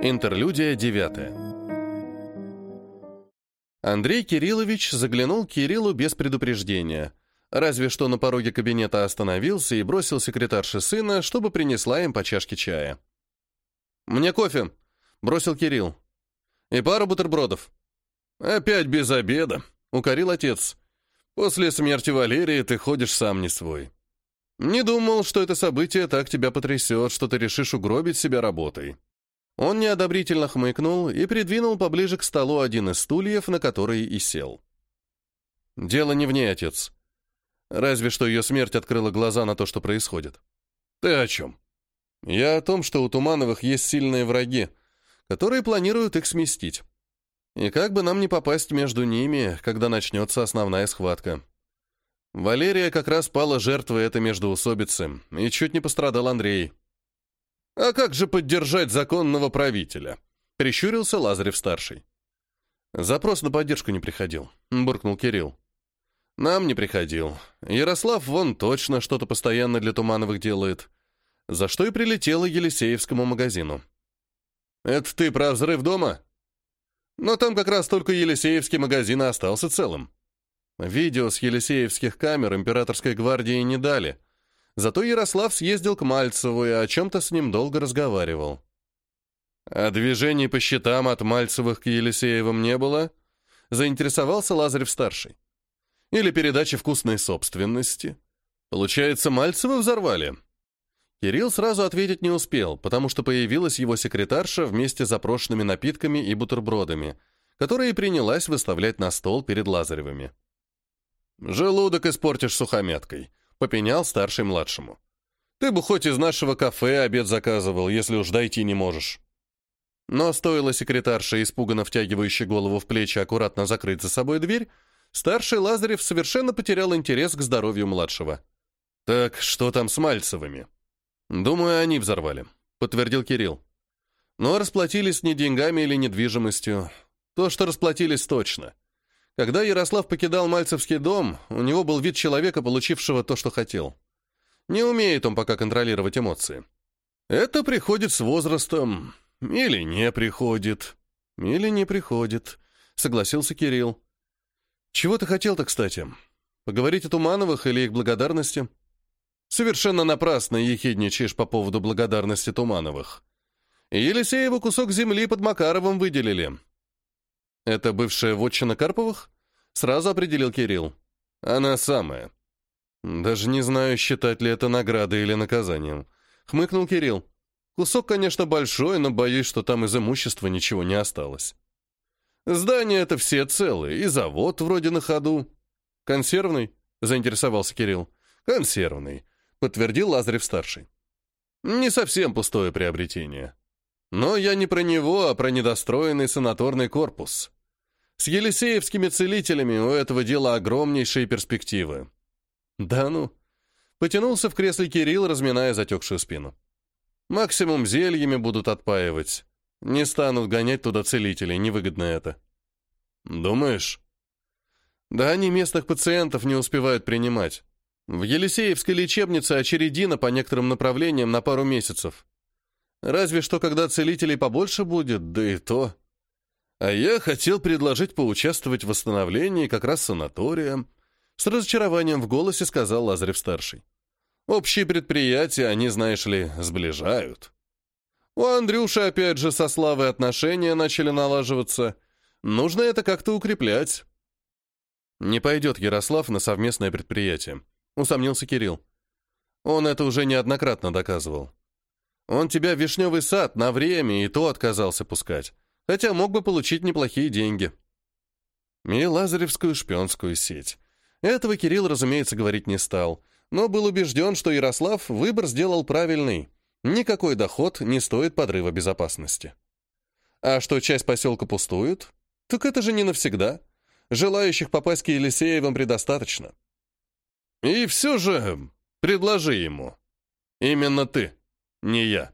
Интерлюдия девятая. Андрей Кириллович заглянул к Кириллу без предупреждения, разве что на пороге кабинета остановился и бросил секретарше сына, чтобы принесла им по чашке чая. «Мне кофе», — бросил Кирилл. «И пару бутербродов». «Опять без обеда», — укорил отец. «После смерти Валерии ты ходишь сам не свой». «Не думал, что это событие так тебя потрясет, что ты решишь угробить себя работой». Он неодобрительно хмыкнул и придвинул поближе к столу один из стульев, на который и сел. «Дело не в ней, отец. Разве что ее смерть открыла глаза на то, что происходит». «Ты о чем?» «Я о том, что у Тумановых есть сильные враги, которые планируют их сместить. И как бы нам не попасть между ними, когда начнется основная схватка. Валерия как раз пала жертвой этой междоусобицы, и чуть не пострадал Андрей». «А как же поддержать законного правителя?» — прищурился Лазарев-старший. «Запрос на поддержку не приходил», — буркнул Кирилл. «Нам не приходил. Ярослав вон точно что-то постоянно для Тумановых делает. За что и прилетела Елисеевскому магазину». «Это ты про взрыв дома?» «Но там как раз только Елисеевский магазин остался целым». Видео с елисеевских камер императорской гвардии не дали — Зато Ярослав съездил к Мальцеву и о чем-то с ним долго разговаривал. А движений по счетам от Мальцевых к Елисеевым не было? Заинтересовался Лазарев-старший. Или передачи вкусной собственности? Получается, Мальцевы взорвали? Кирилл сразу ответить не успел, потому что появилась его секретарша вместе с запрошенными напитками и бутербродами, которые принялась выставлять на стол перед Лазаревыми. «Желудок испортишь сухомяткой», попенял старший младшему. «Ты бы хоть из нашего кафе обед заказывал, если уж дойти не можешь». Но стоило секретарше, испуганно втягивающей голову в плечи, аккуратно закрыть за собой дверь, старший Лазарев совершенно потерял интерес к здоровью младшего. «Так что там с Мальцевыми?» «Думаю, они взорвали», — подтвердил Кирилл. «Но расплатились не деньгами или недвижимостью. То, что расплатились точно. Когда Ярослав покидал Мальцевский дом, у него был вид человека, получившего то, что хотел. Не умеет он пока контролировать эмоции. Это приходит с возрастом. Или не приходит. Или не приходит, согласился Кирилл. Чего ты хотел-то, кстати? Поговорить о Тумановых или их благодарности? Совершенно напрасно ехидничаешь по поводу благодарности Тумановых. Елисееву кусок земли под Макаровым выделили. «Это бывшая вотчина Карповых?» Сразу определил Кирилл. «Она самая». «Даже не знаю, считать ли это наградой или наказанием», — хмыкнул Кирилл. «Кусок, конечно, большой, но боюсь, что там из имущества ничего не осталось». «Здания это все целые, и завод вроде на ходу». «Консервный?» — заинтересовался Кирилл. «Консервный», — подтвердил Лазарев-старший. «Не совсем пустое приобретение. Но я не про него, а про недостроенный санаторный корпус. С елисеевскими целителями у этого дела огромнейшие перспективы. Да ну. Потянулся в кресле Кирилл, разминая затекшую спину. Максимум зельями будут отпаивать. Не станут гонять туда целителей, невыгодно это. Думаешь? Да они местных пациентов не успевают принимать. В Елисеевской лечебнице очередина по некоторым направлениям на пару месяцев. Разве что когда целителей побольше будет, да и то. А я хотел предложить поучаствовать в восстановлении как раз санатория. С разочарованием в голосе сказал Лазарев-старший. Общие предприятия, они, знаешь ли, сближают. У Андрюши, опять же, со Славой отношения начали налаживаться. Нужно это как-то укреплять. Не пойдет Ярослав на совместное предприятие, усомнился Кирилл. Он это уже неоднократно доказывал. Он тебя в вишневый сад на время и то отказался пускать хотя мог бы получить неплохие деньги. И лазаревскую шпионскую сеть. Этого Кирилл, разумеется, говорить не стал, но был убежден, что Ярослав выбор сделал правильный. Никакой доход не стоит подрыва безопасности. А что часть поселка пустует? Так это же не навсегда. Желающих попасть к Елисеевым предостаточно. И все же предложи ему. Именно ты, не я.